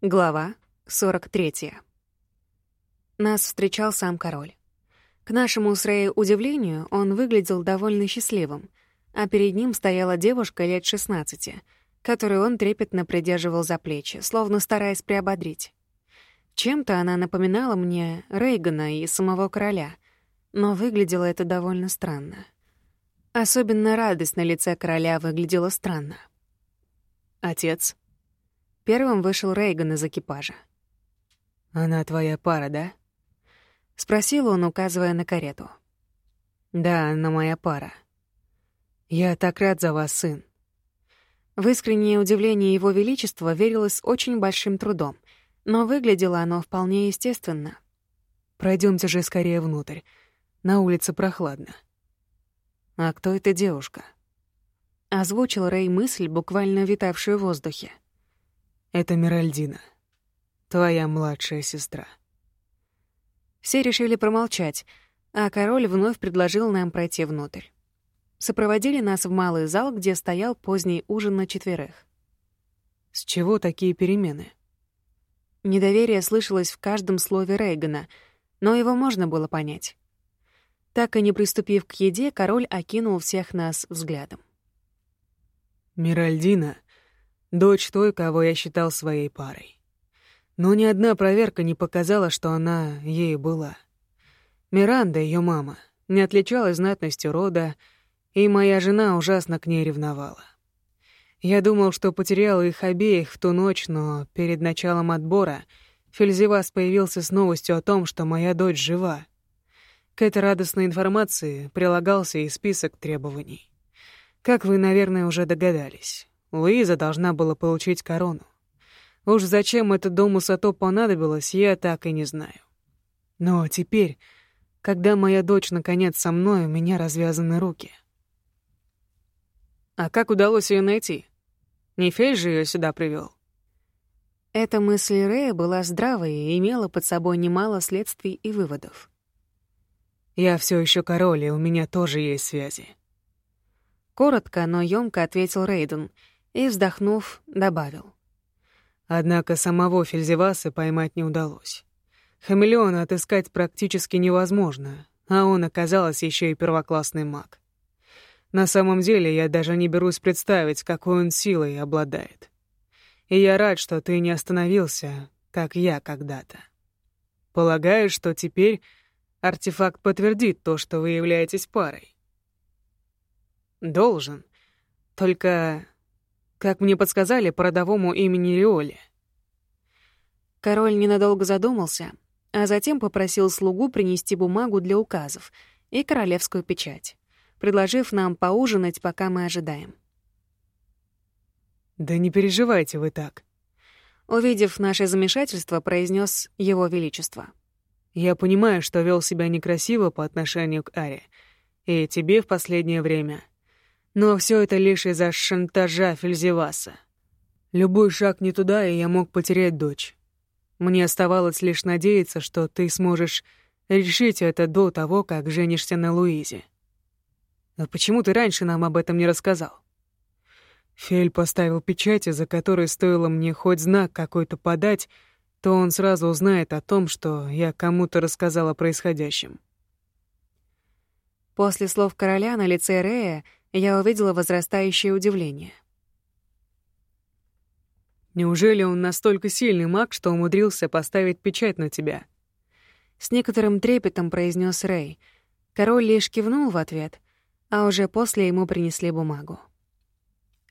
Глава 43. Нас встречал сам король. К нашему с Рэй удивлению, он выглядел довольно счастливым, а перед ним стояла девушка лет 16, которую он трепетно придерживал за плечи, словно стараясь приободрить. Чем-то она напоминала мне Рейгана и самого короля, но выглядело это довольно странно. Особенно радость на лице короля выглядела странно. «Отец?» Первым вышел Рейган из экипажа. «Она твоя пара, да?» — спросил он, указывая на карету. «Да, она моя пара. Я так рад за вас, сын». В искреннее удивление Его Величества верилось очень большим трудом, но выглядело оно вполне естественно. Пройдемте же скорее внутрь. На улице прохладно». «А кто эта девушка?» — озвучил Рэй мысль, буквально витавшую в воздухе. Это Миральдина, твоя младшая сестра. Все решили промолчать, а король вновь предложил нам пройти внутрь. Сопроводили нас в малый зал, где стоял поздний ужин на четверых. С чего такие перемены? Недоверие слышалось в каждом слове Рейгана, но его можно было понять. Так и не приступив к еде, король окинул всех нас взглядом. «Миральдина Дочь той, кого я считал своей парой. Но ни одна проверка не показала, что она ею была. Миранда, ее мама, не отличалась знатностью рода, и моя жена ужасно к ней ревновала. Я думал, что потерял их обеих в ту ночь, но перед началом отбора Фельзевас появился с новостью о том, что моя дочь жива. К этой радостной информации прилагался и список требований. Как вы, наверное, уже догадались. Луиза должна была получить корону. Уж зачем это дому Сато понадобилось, я так и не знаю. Но теперь, когда моя дочь наконец со мной, у меня развязаны руки. А как удалось ее найти? Не Фель же ее сюда привел. Эта мысль Рэя была здравой и имела под собой немало следствий и выводов. «Я все еще король, и у меня тоже есть связи». Коротко, но ёмко ответил Рейден — и, вздохнув, добавил. Однако самого Фельзеваса поймать не удалось. Хамелеона отыскать практически невозможно, а он оказался еще и первоклассный маг. На самом деле я даже не берусь представить, какой он силой обладает. И я рад, что ты не остановился, как я когда-то. Полагаю, что теперь артефакт подтвердит то, что вы являетесь парой. Должен. Только как мне подсказали по родовому имени Риоли. Король ненадолго задумался, а затем попросил слугу принести бумагу для указов и королевскую печать, предложив нам поужинать, пока мы ожидаем. «Да не переживайте вы так», — увидев наше замешательство, произнес Его Величество. «Я понимаю, что вел себя некрасиво по отношению к Аре, и тебе в последнее время — но все это лишь из-за шантажа Фельзеваса. Любой шаг не туда, и я мог потерять дочь. Мне оставалось лишь надеяться, что ты сможешь решить это до того, как женишься на Луизе. Но почему ты раньше нам об этом не рассказал? Фель поставил печати, за которой стоило мне хоть знак какой-то подать, то он сразу узнает о том, что я кому-то рассказал о происходящем. После слов короля на лице Рея я увидела возрастающее удивление. «Неужели он настолько сильный маг, что умудрился поставить печать на тебя?» С некоторым трепетом произнес Рэй. Король лишь кивнул в ответ, а уже после ему принесли бумагу.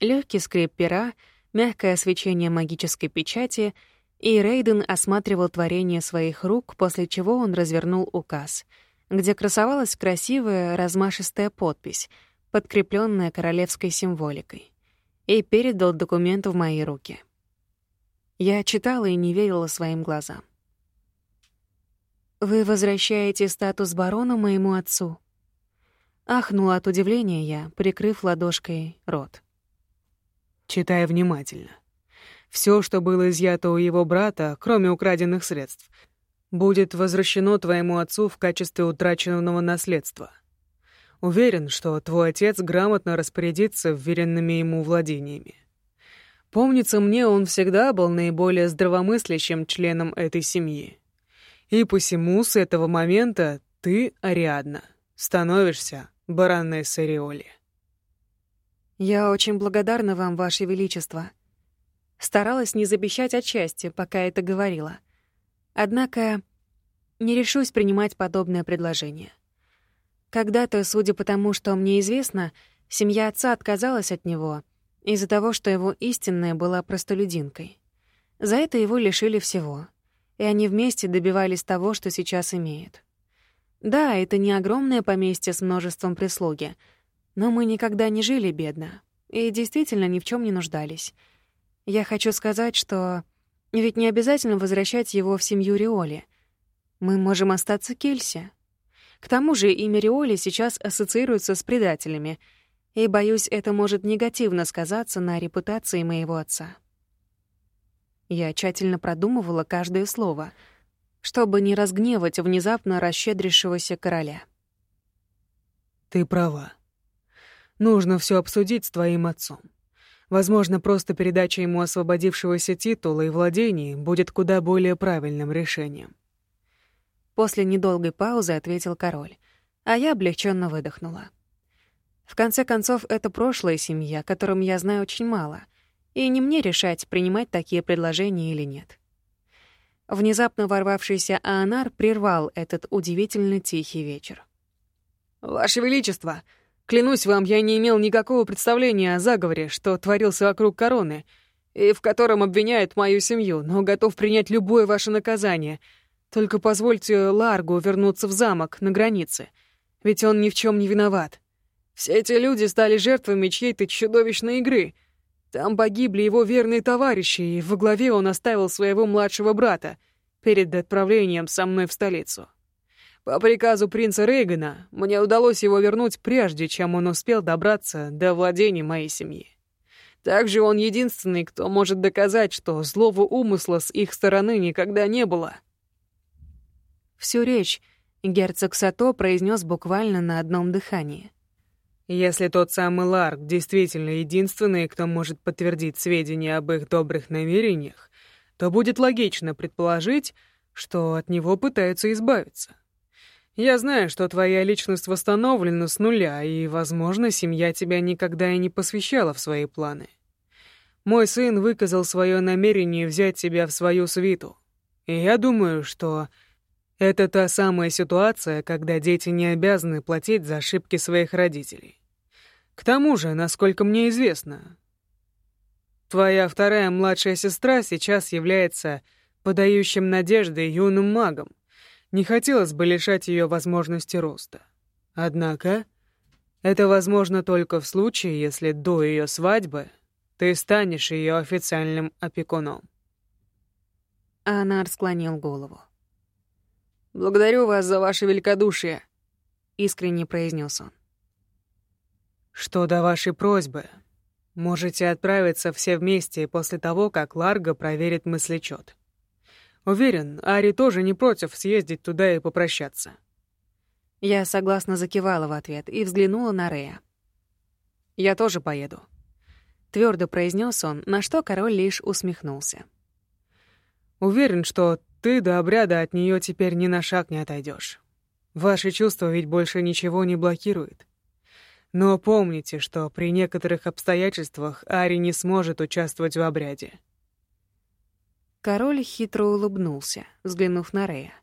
Легкий скрип пера, мягкое свечение магической печати, и Рейден осматривал творение своих рук, после чего он развернул указ, где красовалась красивая размашистая подпись — подкрепленная королевской символикой, и передал документ в мои руки. Я читала и не верила своим глазам. «Вы возвращаете статус барона моему отцу?» Ахнула от удивления я, прикрыв ладошкой рот. «Читай внимательно. Все, что было изъято у его брата, кроме украденных средств, будет возвращено твоему отцу в качестве утраченного наследства. Уверен, что твой отец грамотно распорядится вверенными ему владениями. Помнится мне, он всегда был наиболее здравомыслящим членом этой семьи. И посему с этого момента ты, Ариадна, становишься баронессой Риоли. Я очень благодарна вам, Ваше Величество. Старалась не забещать от счастья, пока это говорила. Однако не решусь принимать подобное предложение. Когда-то, судя по тому, что мне известно, семья отца отказалась от него из-за того, что его истинная была простолюдинкой. За это его лишили всего, и они вместе добивались того, что сейчас имеют. Да, это не огромное поместье с множеством прислуги — но мы никогда не жили бедно и действительно ни в чем не нуждались. Я хочу сказать, что ведь не обязательно возвращать его в семью Риоли. Мы можем остаться Кельси. К тому же имя Риоли сейчас ассоциируется с предателями, и, боюсь, это может негативно сказаться на репутации моего отца. Я тщательно продумывала каждое слово, чтобы не разгневать внезапно расщедрившегося короля. «Ты права», Нужно все обсудить с твоим отцом. Возможно, просто передача ему освободившегося титула и владений будет куда более правильным решением. После недолгой паузы ответил король, а я облегченно выдохнула. В конце концов, это прошлая семья, которым я знаю очень мало, и не мне решать, принимать такие предложения или нет. Внезапно ворвавшийся Аонар прервал этот удивительно тихий вечер. «Ваше Величество!» Клянусь вам, я не имел никакого представления о заговоре, что творился вокруг короны, и в котором обвиняют мою семью, но готов принять любое ваше наказание. Только позвольте Ларгу вернуться в замок на границе, ведь он ни в чем не виноват. Все эти люди стали жертвами чьей-то чудовищной игры. Там погибли его верные товарищи, и во главе он оставил своего младшего брата перед отправлением со мной в столицу. По приказу принца Рейгана мне удалось его вернуть прежде, чем он успел добраться до владений моей семьи. Также он единственный, кто может доказать, что злого умысла с их стороны никогда не было. Всю речь герцог Сато произнес буквально на одном дыхании. Если тот самый Ларк действительно единственный, кто может подтвердить сведения об их добрых намерениях, то будет логично предположить, что от него пытаются избавиться. Я знаю, что твоя личность восстановлена с нуля, и, возможно, семья тебя никогда и не посвящала в свои планы. Мой сын выказал свое намерение взять тебя в свою свиту. И я думаю, что это та самая ситуация, когда дети не обязаны платить за ошибки своих родителей. К тому же, насколько мне известно, твоя вторая младшая сестра сейчас является подающим надежды юным магом, не хотелось бы лишать ее возможности роста. Однако, это возможно только в случае, если до ее свадьбы ты станешь ее официальным опекуном. Анар склонил голову. «Благодарю вас за ваше великодушие», — искренне произнес он. «Что до вашей просьбы, можете отправиться все вместе после того, как Ларго проверит мыслечёт. Уверен, Ари тоже не против съездить туда и попрощаться. Я согласно закивала в ответ и взглянула на Рея. «Я тоже поеду», — твердо произнес он, на что король лишь усмехнулся. «Уверен, что ты до обряда от нее теперь ни на шаг не отойдешь. Ваши чувства ведь больше ничего не блокируют. Но помните, что при некоторых обстоятельствах Ари не сможет участвовать в обряде. Король хитро улыбнулся, взглянув на Рея.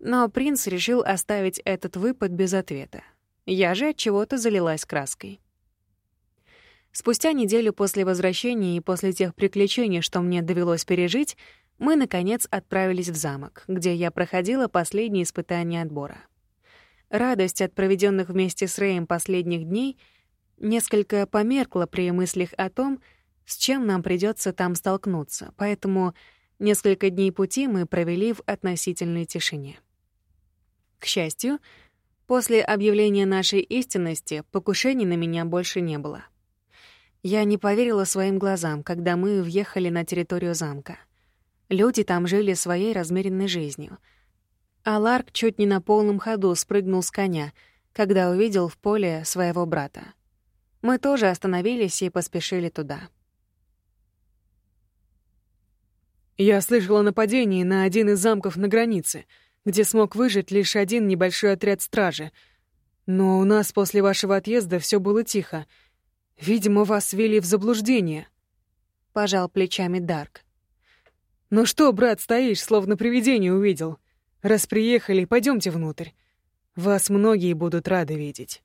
Но принц решил оставить этот выпад без ответа. Я же от чего-то залилась краской. Спустя неделю после возвращения и после тех приключений, что мне довелось пережить, мы, наконец, отправились в замок, где я проходила последние испытания отбора. Радость от проведенных вместе с Рэем последних дней несколько померкла при мыслях о том, с чем нам придется там столкнуться, поэтому Несколько дней пути мы провели в относительной тишине. К счастью, после объявления нашей истинности покушений на меня больше не было. Я не поверила своим глазам, когда мы въехали на территорию замка. Люди там жили своей размеренной жизнью. А Ларк чуть не на полном ходу спрыгнул с коня, когда увидел в поле своего брата. Мы тоже остановились и поспешили туда. Я слышал о нападении на один из замков на границе, где смог выжить лишь один небольшой отряд стражи. Но у нас после вашего отъезда все было тихо. Видимо, вас ввели в заблуждение. Пожал плечами Дарк. «Ну что, брат, стоишь, словно привидение увидел? Раз приехали, пойдемте внутрь. Вас многие будут рады видеть».